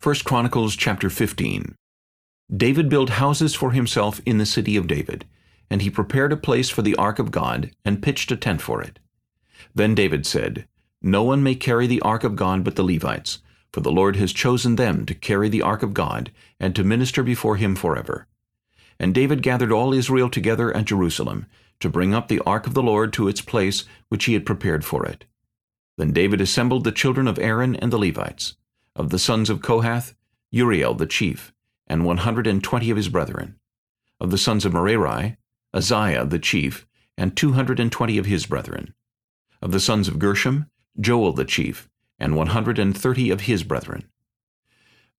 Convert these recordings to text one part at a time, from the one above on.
1 Chronicles chapter 15 David built houses for himself in the city of David, and he prepared a place for the ark of God, and pitched a tent for it. Then David said, No one may carry the ark of God but the Levites, for the Lord has chosen them to carry the ark of God, and to minister before him forever. And David gathered all Israel together at Jerusalem, to bring up the ark of the Lord to its place which he had prepared for it. Then David assembled the children of Aaron and the Levites. Of the sons of Kohath, Uriel the chief, and one hundred and twenty of his brethren. Of the sons of Merari, Asaiah the chief, and two hundred and twenty of his brethren. Of the sons of Gershom, Joel the chief, and one hundred and thirty of his brethren.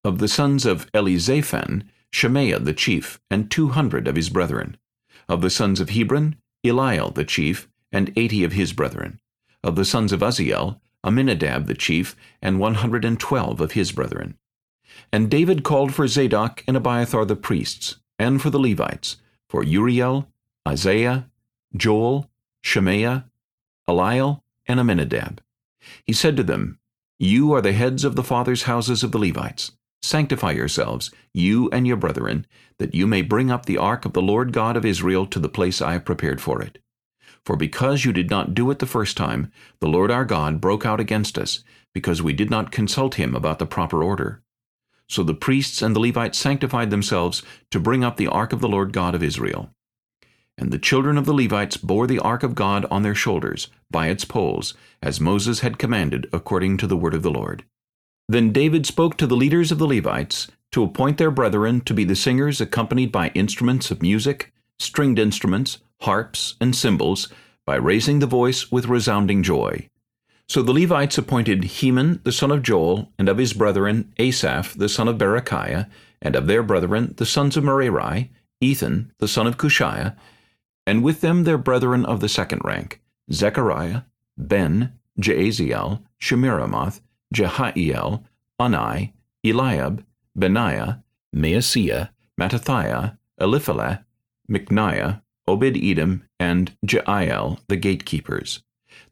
Of the sons of Elizaphan, Shemaiah the chief, and two hundred of his brethren. Of the sons of Hebron, Eliel the chief, and eighty of his brethren. Of the sons of Uzziel, Amminadab the chief, and one hundred and twelve of his brethren. And David called for Zadok and Abiathar the priests, and for the Levites, for Uriel, Asaiah, Joel, Shemaiah, Eliel, and Amminadab. He said to them, You are the heads of the fathers' houses of the Levites. Sanctify yourselves, you and your brethren, that you may bring up the ark of the Lord God of Israel to the place I have prepared for it. For because you did not do it the first time, the Lord our God broke out against us, because we did not consult him about the proper order. So the priests and the Levites sanctified themselves to bring up the ark of the Lord God of Israel. And the children of the Levites bore the ark of God on their shoulders, by its poles, as Moses had commanded according to the word of the Lord. Then David spoke to the leaders of the Levites, to appoint their brethren to be the singers accompanied by instruments of music, stringed instruments, harps, and cymbals, by raising the voice with resounding joy. So the Levites appointed Heman the son of Joel, and of his brethren Asaph the son of Berechiah, and of their brethren the sons of Merari, Ethan the son of Kushaiah, and with them their brethren of the second rank, Zechariah, Ben, Jaaziel, Shemiramoth, Jehiel, Unni, Eliab, Benaiah, Maaseiah, Mattithiah, Elipheleh, Mikneiah, Obed-Edom, and Jeiel, the gatekeepers.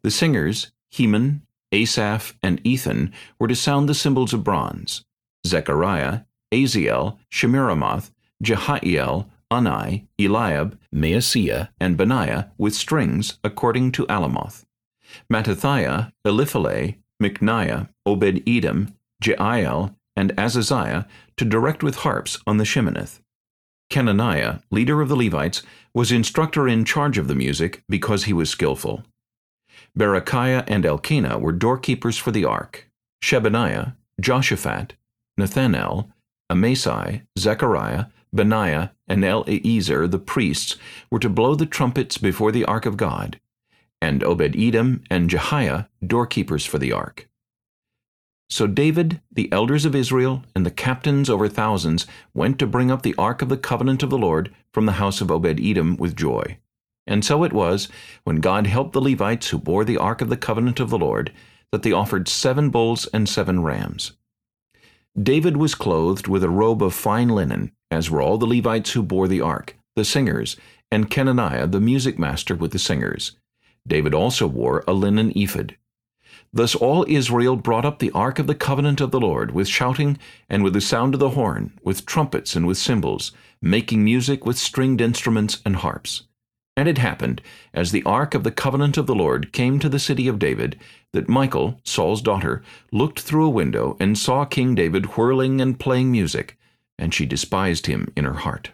The singers, Heman, Asaph, and Ethan, were to sound the cymbals of bronze. Zechariah, Aziel, Shemiramoth, Jehiel, Unni, Eliab, Maaseiah, and Benaiah with strings according to Alamoth. Mattithiah, Elipheleh, Mikneiah, Obed-Edom, Jeiel, and Azaziah to direct with harps on the Sheminith. Chenaniah, leader of the Levites, was instructor in charge of the music because he was skillful. Berechiah and Elkanah were doorkeepers for the ark. Shebaniah, Joshaphat, Nethanel, Amasai, Zechariah, Benaiah, and Eliezer, the priests were to blow the trumpets before the ark of God, and Obed-Edom and Jehiah doorkeepers for the ark. So David, the elders of Israel, and the captains over thousands went to bring up the ark of the covenant of the Lord from the house of Obed-Edom with joy. And so it was, when God helped the Levites who bore the ark of the covenant of the Lord, that they offered seven bulls and seven rams. David was clothed with a robe of fine linen, as were all the Levites who bore the ark, the singers, and Chenaniah the music master with the singers. David also wore a linen ephod. Thus all Israel brought up the ark of the covenant of the Lord, with shouting, and with the sound of the horn, with trumpets and with cymbals, making music with stringed instruments and harps. And it happened, as the ark of the covenant of the Lord came to the city of David, that Michal, Saul's daughter, looked through a window and saw King David whirling and playing music, and she despised him in her heart.